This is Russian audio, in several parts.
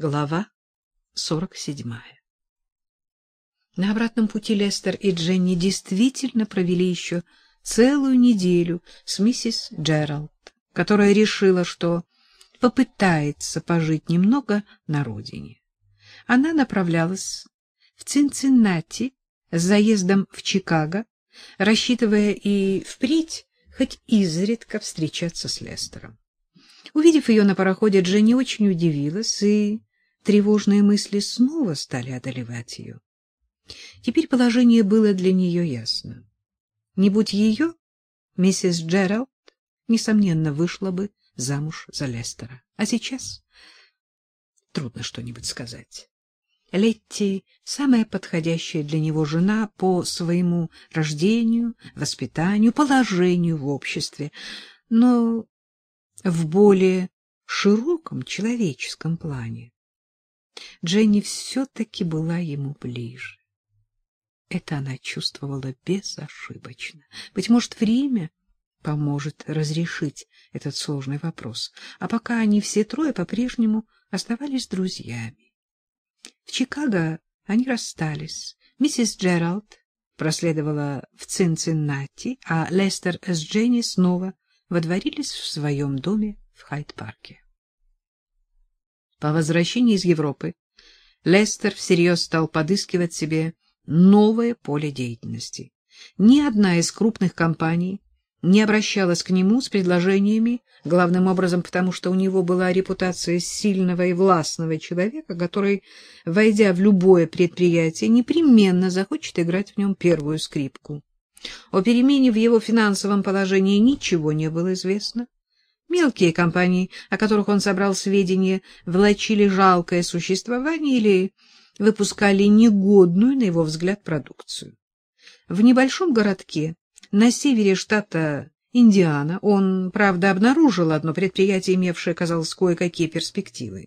Глава 47 На обратном пути Лестер и Дженни действительно провели еще целую неделю с миссис Джеральд, которая решила, что попытается пожить немного на родине. Она направлялась в Цинциннати с заездом в Чикаго, рассчитывая и впредь хоть изредка встречаться с Лестером. Увидев ее на пароходе, Дженни очень удивилась и тревожные мысли снова стали одолевать ее. Теперь положение было для нее ясно. Не будь ее, миссис Джеральд, несомненно, вышла бы замуж за Лестера. А сейчас трудно что-нибудь сказать. Летти — самая подходящая для него жена по своему рождению, воспитанию, положению в обществе, но в более широком человеческом плане. Дженни все-таки была ему ближе. Это она чувствовала безошибочно. Быть может, время поможет разрешить этот сложный вопрос. А пока они все трое по-прежнему оставались друзьями. В Чикаго они расстались. Миссис Джеральд проследовала в Цинциннати, а Лестер с Дженни снова водворились в своем доме в Хайд-парке. По возвращении из Европы Лестер всерьез стал подыскивать себе новое поле деятельности. Ни одна из крупных компаний не обращалась к нему с предложениями, главным образом потому, что у него была репутация сильного и властного человека, который, войдя в любое предприятие, непременно захочет играть в нем первую скрипку. О перемене в его финансовом положении ничего не было известно. Мелкие компании, о которых он собрал сведения, влачили жалкое существование или выпускали негодную, на его взгляд, продукцию. В небольшом городке на севере штата Индиана он, правда, обнаружил одно предприятие, имевшее, казалось, кое-какие перспективы.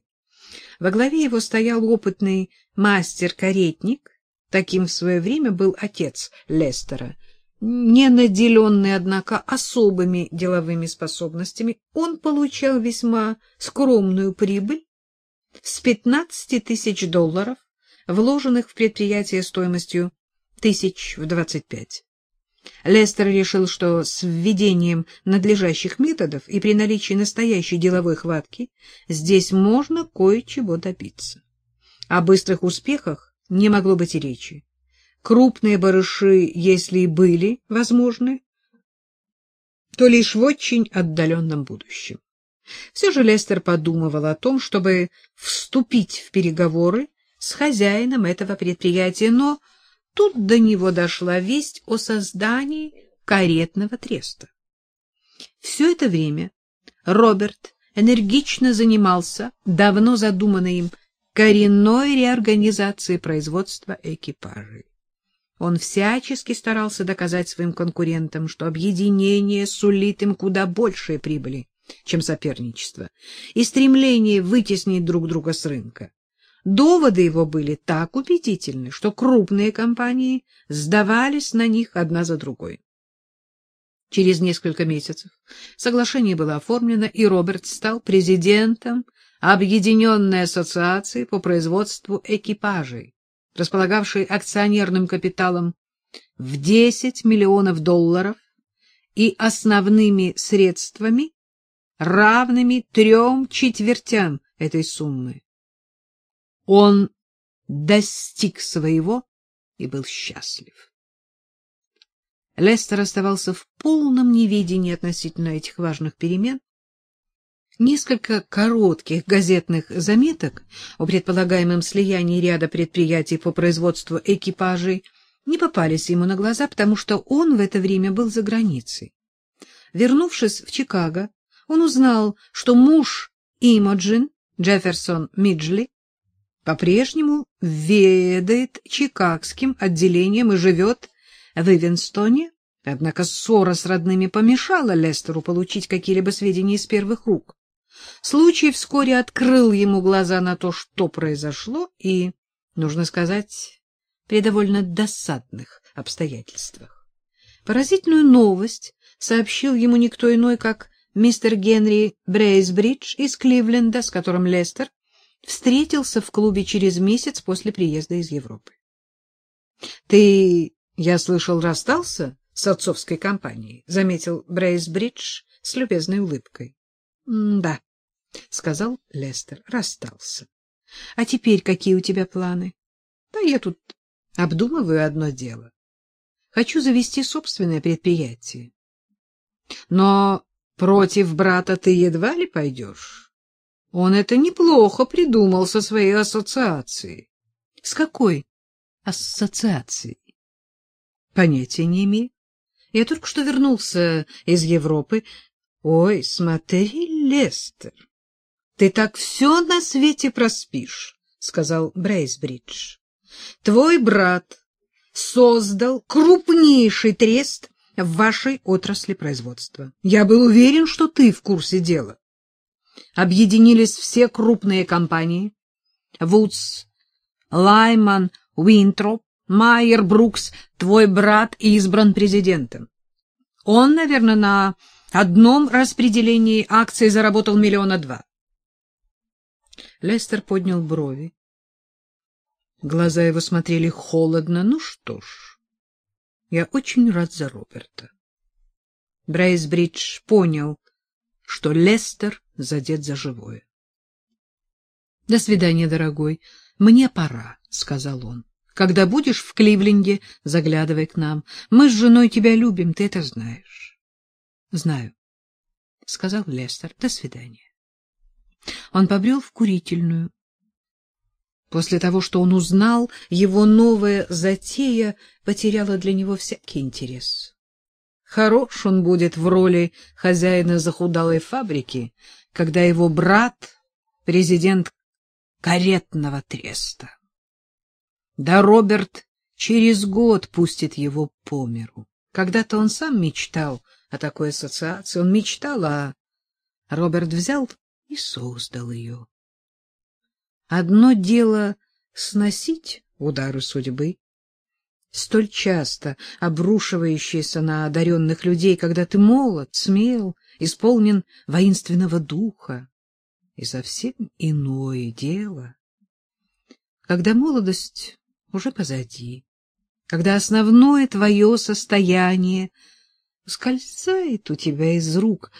Во главе его стоял опытный мастер-каретник, таким в свое время был отец Лестера, не наделенный, однако, особыми деловыми способностями, он получал весьма скромную прибыль с 15 тысяч долларов, вложенных в предприятие стоимостью тысяч в 25. Лестер решил, что с введением надлежащих методов и при наличии настоящей деловой хватки здесь можно кое-чего добиться. О быстрых успехах не могло быть и речи крупные барыши, если и были возможны, то лишь в очень отдаленном будущем. Все же Лестер подумывал о том, чтобы вступить в переговоры с хозяином этого предприятия, но тут до него дошла весть о создании каретного треста. Все это время Роберт энергично занимался давно задуманной им коренной реорганизацией производства экипажей. Он всячески старался доказать своим конкурентам, что объединение сулит им куда большие прибыли, чем соперничество, и стремление вытеснить друг друга с рынка. Доводы его были так убедительны, что крупные компании сдавались на них одна за другой. Через несколько месяцев соглашение было оформлено, и Роберт стал президентом Объединенной ассоциации по производству экипажей располагавший акционерным капиталом в 10 миллионов долларов и основными средствами, равными трем четвертям этой суммы. Он достиг своего и был счастлив. Лестер оставался в полном неведении относительно этих важных перемен, Несколько коротких газетных заметок о предполагаемом слиянии ряда предприятий по производству экипажей не попались ему на глаза, потому что он в это время был за границей. Вернувшись в Чикаго, он узнал, что муж Имоджин, Джефферсон Миджли, по-прежнему ведает чикагским отделением и живет в Ивенстоне, однако ссора с родными помешала Лестеру получить какие-либо сведения из первых рук. Случай вскоре открыл ему глаза на то, что произошло, и, нужно сказать, при довольно досадных обстоятельствах. Поразительную новость сообщил ему никто иной, как мистер Генри Брейсбридж из Кливленда, с которым Лестер встретился в клубе через месяц после приезда из Европы. Ты, я слышал, расстался с отцовской компанией, заметил Брейсбридж с любезной улыбкой. Да, сказал Лестер, расстался. А теперь какие у тебя планы? Да я тут обдумываю одно дело. Хочу завести собственное предприятие. Но против брата ты едва ли пойдешь. Он это неплохо придумал со своей ассоциацией. С какой ассоциацией? Понятия не имею. Я только что вернулся из Европы. Ой, смотри, Лестер, ты так все на свете проспишь, сказал Брейсбридж. Твой брат создал крупнейший трест в вашей отрасли производства. Я был уверен, что ты в курсе дела. Объединились все крупные компании. Вудс, Лайман, Уинтроп, Майер, Брукс, твой брат избран президентом. Он, наверное, на одном распределении акций заработал миллиона два. Лестер поднял брови. Глаза его смотрели холодно. Ну что ж, я очень рад за Роберта. Брейсбридж понял, что Лестер задет за живое. — До свидания, дорогой. Мне пора, — сказал он. — Когда будешь в Кливленде, заглядывай к нам. Мы с женой тебя любим, ты это знаешь. — Знаю, — сказал Лестер. — До свидания. Он побрел в курительную. После того, что он узнал, его новая затея потеряла для него всякий интерес. Хорош он будет в роли хозяина захудалой фабрики, когда его брат — президент каретного треста. Да Роберт через год пустит его по миру. Когда-то он сам мечтал о такой ассоциации, он мечтал, а Роберт взял и создал ее. Одно дело сносить удары судьбы, столь часто обрушивающиеся на одаренных людей, когда ты молод, смел, исполнен воинственного духа, и совсем иное дело, когда молодость уже позади, когда основное твое состояние ускользает у тебя из рук,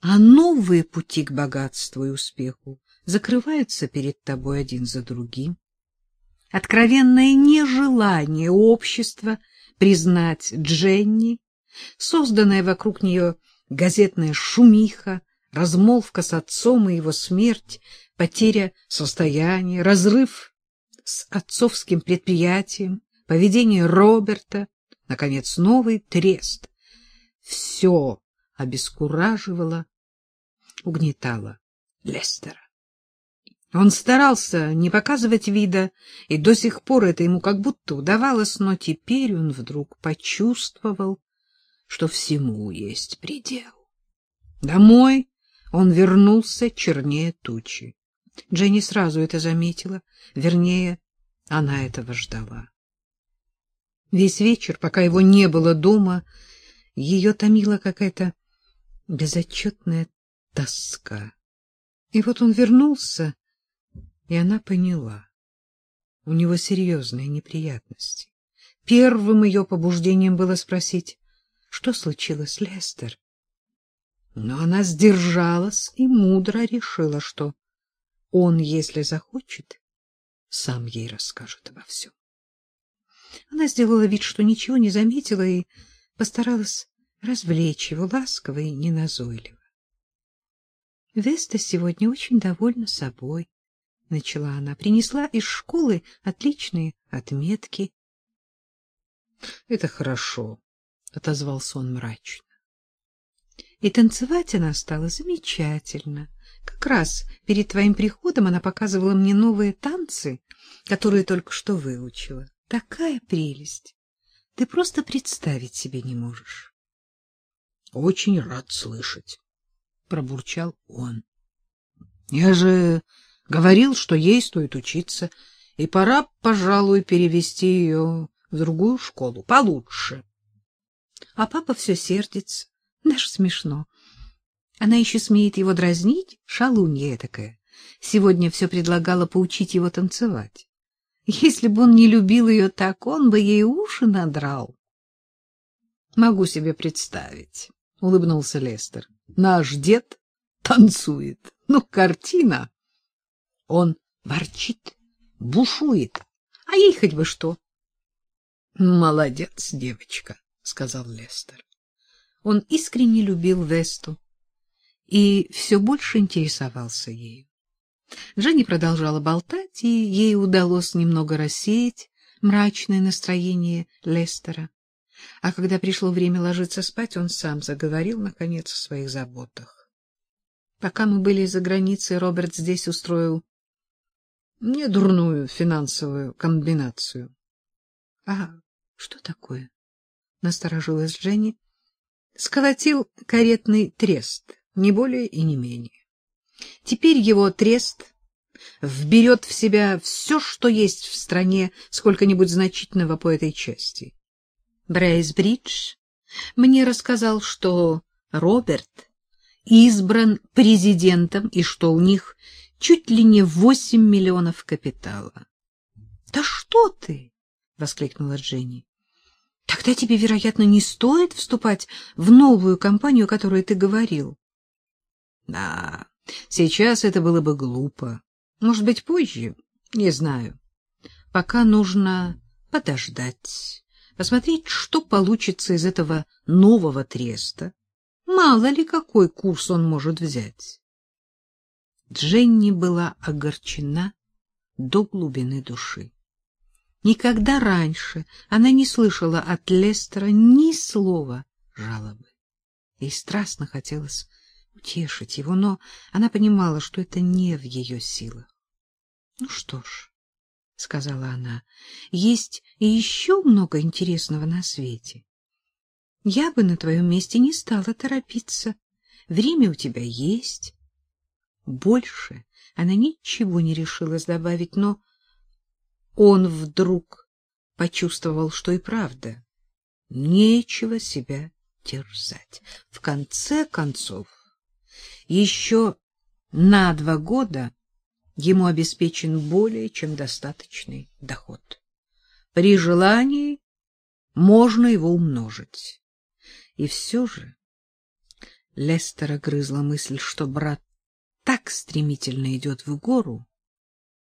а новые пути к богатству и успеху закрываются перед тобой один за другим. Откровенное нежелание общества признать Дженни, созданная вокруг нее газетная шумиха, размолвка с отцом и его смерть, потеря состояния, разрыв с отцовским предприятием, поведение Роберта, наконец, новый трест. Все обескураживало, угнетало Лестера. Он старался не показывать вида, и до сих пор это ему как будто удавалось, но теперь он вдруг почувствовал, что всему есть предел. Домой он вернулся чернее тучи. Дженни сразу это заметила, вернее, она этого ждала. Весь вечер, пока его не было дома, ее томила какая-то безотчетная тоска. И вот он вернулся, и она поняла. У него серьезные неприятности. Первым ее побуждением было спросить, что случилось, Лестер? Но она сдержалась и мудро решила, что он, если захочет, сам ей расскажет обо всем. Она сделала вид, что ничего не заметила, и постаралась развлечь его ласково и неназойливо. Веста сегодня очень довольна собой начала она, принесла из школы отличные отметки. Это хорошо, отозвался он мрачно. И танцевать она стала замечательно. Как раз перед твоим приходом она показывала мне новые танцы, которые только что выучила. Такая прелесть. Ты просто представить себе не можешь. Очень рад слышать, пробурчал он. Я же Говорил, что ей стоит учиться, и пора, пожалуй, перевести ее в другую школу, получше. А папа все сердится. Даже смешно. Она еще смеет его дразнить, шалунья такая. сегодня все предлагала поучить его танцевать. Если бы он не любил ее так, он бы ей уши надрал. — Могу себе представить, — улыбнулся Лестер. — Наш дед танцует. Ну, картина. Он ворчит, бушует, а ей хоть бы что. — Молодец, девочка, — сказал Лестер. Он искренне любил Весту и все больше интересовался ею. Женя продолжала болтать, и ей удалось немного рассеять мрачное настроение Лестера. А когда пришло время ложиться спать, он сам заговорил, наконец, о своих заботах. Пока мы были за границей, Роберт здесь устроил мне дурную финансовую комбинацию. — А что такое? — насторожилась Женя. — Сколотил каретный трест, не более и не менее. Теперь его трест вберет в себя все, что есть в стране сколько-нибудь значительного по этой части. Брейсбридж мне рассказал, что Роберт избран президентом и что у них чуть ли не восемь миллионов капитала. — Да что ты! — воскликнула Дженни. — Тогда тебе, вероятно, не стоит вступать в новую компанию, о которой ты говорил. — Да, сейчас это было бы глупо. Может быть, позже? Не знаю. Пока нужно подождать посмотреть, что получится из этого нового треста. Мало ли какой курс он может взять. Дженни была огорчена до глубины души. Никогда раньше она не слышала от Лестера ни слова жалобы. Ей страстно хотелось утешить его, но она понимала, что это не в ее силах. Ну что ж, — сказала она, — есть и еще много интересного на свете. Я бы на твоем месте не стала торопиться. Время у тебя есть. Больше она ничего не решилась добавить, но он вдруг почувствовал, что и правда нечего себя терзать. В конце концов, еще на два года ему обеспечен более чем достаточный доход. При желании можно его умножить. И все же Лестера грызла мысль, что брат так стремительно идет в гору,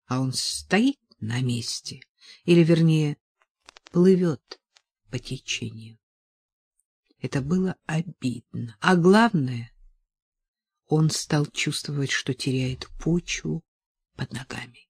а он стоит на месте, или, вернее, плывет по течению. Это было обидно, а главное, он стал чувствовать, что теряет почву под ногами.